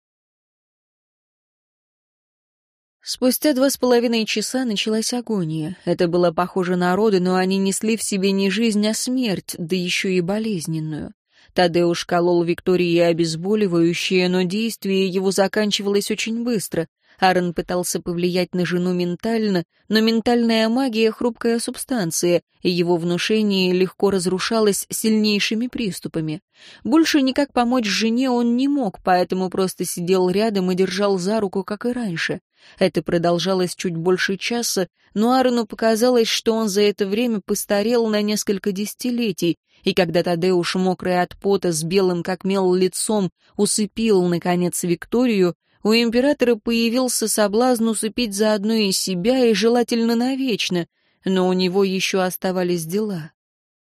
Спустя два с половиной часа началась агония. Это было похоже на роды, но они несли в себе не жизнь, а смерть, да еще и болезненную. Тадеуш колол Виктории обезболивающее, но действие его заканчивалось очень быстро. Аарон пытался повлиять на жену ментально, но ментальная магия — хрупкая субстанция, и его внушение легко разрушалось сильнейшими приступами. Больше никак помочь жене он не мог, поэтому просто сидел рядом и держал за руку, как и раньше. Это продолжалось чуть больше часа, но Аарону показалось, что он за это время постарел на несколько десятилетий, и когда Тадеуш, мокрый от пота, с белым как мел лицом, усыпил, наконец, Викторию, у императора появился соблазн усыпить заодно и себя, и желательно навечно, но у него еще оставались дела.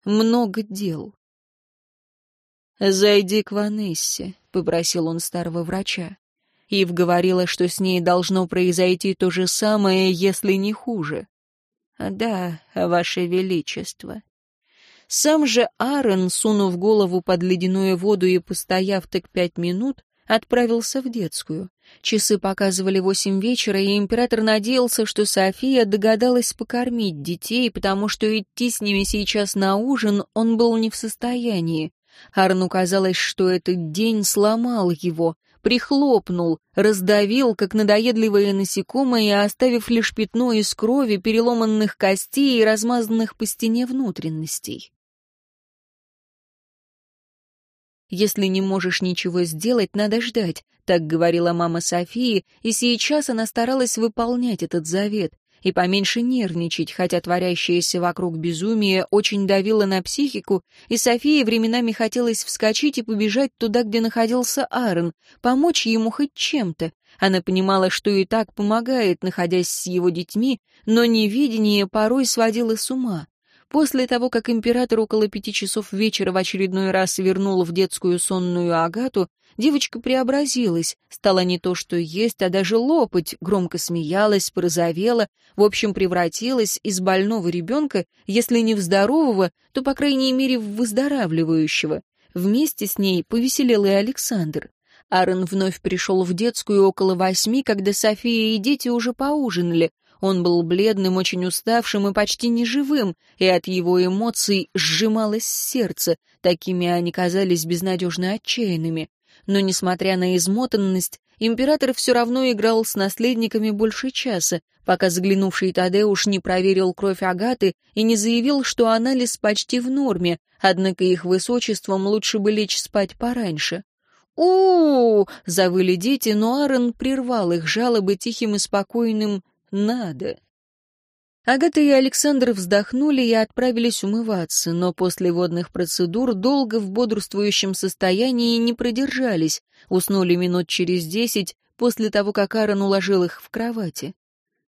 Много дел. «Зайди к Ванессе», — попросил он старого врача. Ив говорила, что с ней должно произойти то же самое, если не хуже. «Да, Ваше Величество». Сам же Аарон, сунув голову под ледяную воду и постояв так пять минут, отправился в детскую. Часы показывали восемь вечера, и император надеялся, что София догадалась покормить детей, потому что идти с ними сейчас на ужин он был не в состоянии. Арну казалось, что этот день сломал его, прихлопнул, раздавил, как надоедливое насекомое, оставив лишь пятно из крови, переломанных костей и размазанных по стене внутренностей. Если не можешь ничего сделать, надо ждать, так говорила мама Софии, и сейчас она старалась выполнять этот завет и поменьше нервничать, хотя творящееся вокруг безумие очень давило на психику, и Софии временами хотелось вскочить и побежать туда, где находился Аарон, помочь ему хоть чем-то. Она понимала, что и так помогает, находясь с его детьми, но невидение порой сводило с ума. После того, как император около пяти часов вечера в очередной раз вернул в детскую сонную Агату, девочка преобразилась, стала не то что есть, а даже лопать, громко смеялась, порозовела, в общем, превратилась из больного ребенка, если не в здорового, то, по крайней мере, в выздоравливающего. Вместе с ней повеселел и Александр. Аарон вновь пришел в детскую около восьми, когда София и дети уже поужинали, он был бледным, очень уставшим и почти неживым, и от его эмоций сжималось сердце, такими они казались безнадежно отчаянными. Но, несмотря на измотанность, император все равно играл с наследниками больше часа, пока заглянувший Тадеуш не проверил кровь Агаты и не заявил, что анализ почти в норме, однако их высочеством лучше бы лечь спать пораньше. у, -у, -у, завыли дети, но Аарон прервал их жалобы тихим и спокойным надо. Агата и Александр вздохнули и отправились умываться, но после водных процедур долго в бодрствующем состоянии не продержались, уснули минут через десять после того, как Аарон уложил их в кровати.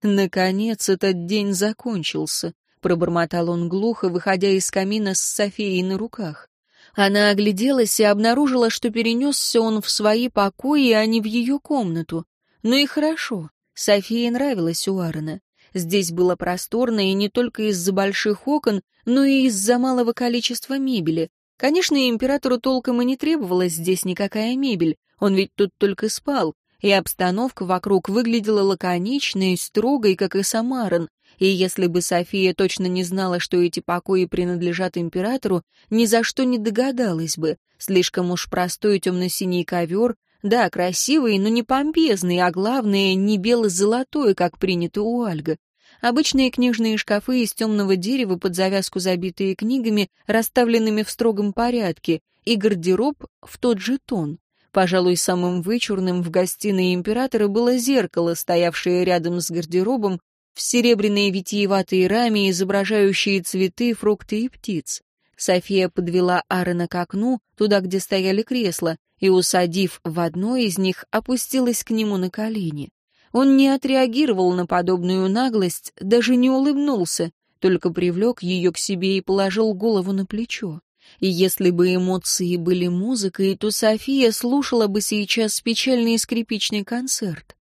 «Наконец этот день закончился», — пробормотал он глухо, выходя из камина с Софией на руках. Она огляделась и обнаружила, что перенесся он в свои покои, а не в ее комнату. Ну и хорошо. Софии нравилась у Аарона. Здесь было просторно и не только из-за больших окон, но и из-за малого количества мебели. Конечно, императору толком и не требовалась здесь никакая мебель, он ведь тут только спал, и обстановка вокруг выглядела лаконичной, строгой, как и сам Аарон. И если бы София точно не знала, что эти покои принадлежат императору, ни за что не догадалась бы. Слишком уж простой темно-синий ковер, да, красивый, но не помпезный, а главное, не бело-золотой, как принято у Альга. Обычные книжные шкафы из темного дерева под завязку забитые книгами, расставленными в строгом порядке, и гардероб в тот же тон. Пожалуй, самым вычурным в гостиной императора было зеркало, стоявшее рядом с гардеробом, в серебряной витиеватой раме, изображающие цветы, фрукты и птиц. София подвела Аарона к окну, туда, где стояли кресла, и, усадив в одно из них, опустилась к нему на колени. Он не отреагировал на подобную наглость, даже не улыбнулся, только привлек ее к себе и положил голову на плечо. И если бы эмоции были музыкой, то София слушала бы сейчас печальный скрипичный концерт.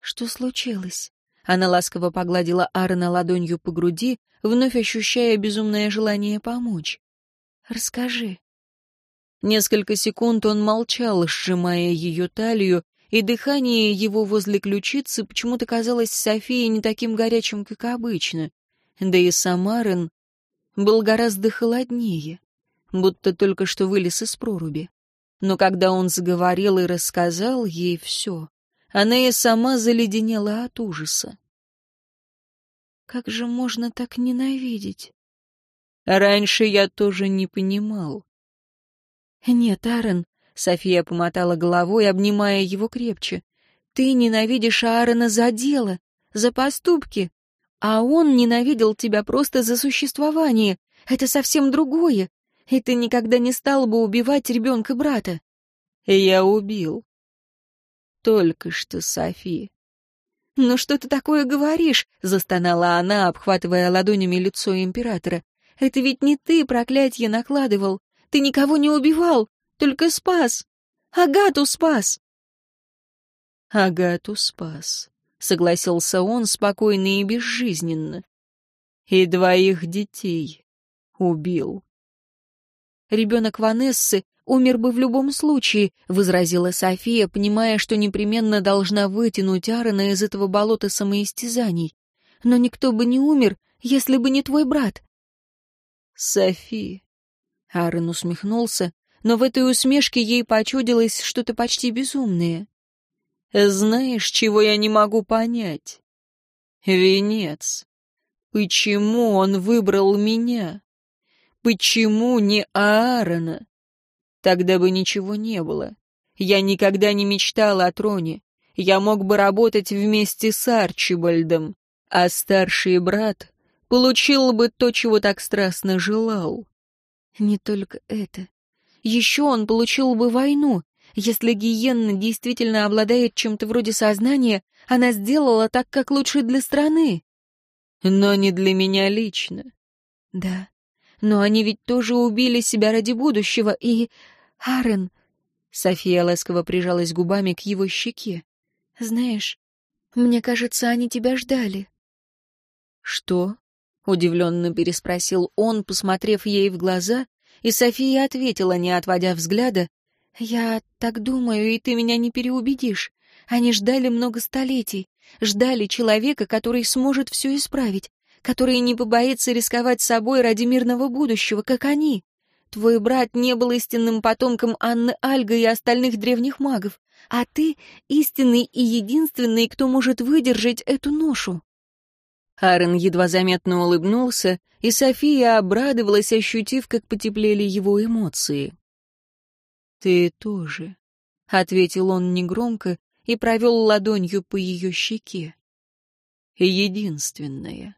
Что случилось? Она ласково погладила Аарона ладонью по груди, вновь ощущая безумное желание помочь. «Расскажи». Несколько секунд он молчал, сжимая ее талию, и дыхание его возле ключицы почему-то казалось Софии не таким горячим, как обычно. Да и Самарин был гораздо холоднее, будто только что вылез из проруби. Но когда он заговорил и рассказал ей все, она и сама заледенела от ужаса. Как же можно так ненавидеть? Раньше я тоже не понимал. Нет, Аарон, София помотала головой, обнимая его крепче. Ты ненавидишь Аарона за дело, за поступки, а он ненавидел тебя просто за существование. Это совсем другое. И ты никогда не стал бы убивать ребенка брата. Я убил. Только что, София. «Ну что ты такое говоришь?» — застонала она, обхватывая ладонями лицо императора. «Это ведь не ты проклятье накладывал. Ты никого не убивал, только спас. Агату спас». «Агату спас», — согласился он спокойно и безжизненно. «И двоих детей убил». Ребенок Ванессы умер бы в любом случае», — возразила София, понимая, что непременно должна вытянуть Аарона из этого болота самоистязаний. «Но никто бы не умер, если бы не твой брат». «Софи», — Аарон усмехнулся, но в этой усмешке ей почудилось что-то почти безумное. «Знаешь, чего я не могу понять? Венец. Почему он выбрал меня? Почему не Аарона? Тогда бы ничего не было. Я никогда не мечтал о троне. Я мог бы работать вместе с Арчибальдом, а старший брат получил бы то, чего так страстно желал. Не только это. Еще он получил бы войну. Если Гиенна действительно обладает чем-то вроде сознания, она сделала так, как лучше для страны. Но не для меня лично. Да, но они ведь тоже убили себя ради будущего, и... Аарон... София ласково прижалась губами к его щеке. «Знаешь, мне кажется, они тебя ждали». «Что?» — удивленно переспросил он, посмотрев ей в глаза, и София ответила, не отводя взгляда. «Я так думаю, и ты меня не переубедишь. Они ждали много столетий, ждали человека, который сможет все исправить, который не побоится рисковать собой ради мирного будущего, как они. Твой брат не был истинным потомком Анны Альга и остальных древних магов, а ты — истинный и единственный, кто может выдержать эту ношу. Аарон едва заметно улыбнулся, и София обрадовалась, ощутив, как потеплели его эмоции. «Ты тоже», — ответил он негромко и провел ладонью по ее щеке. «Единственная».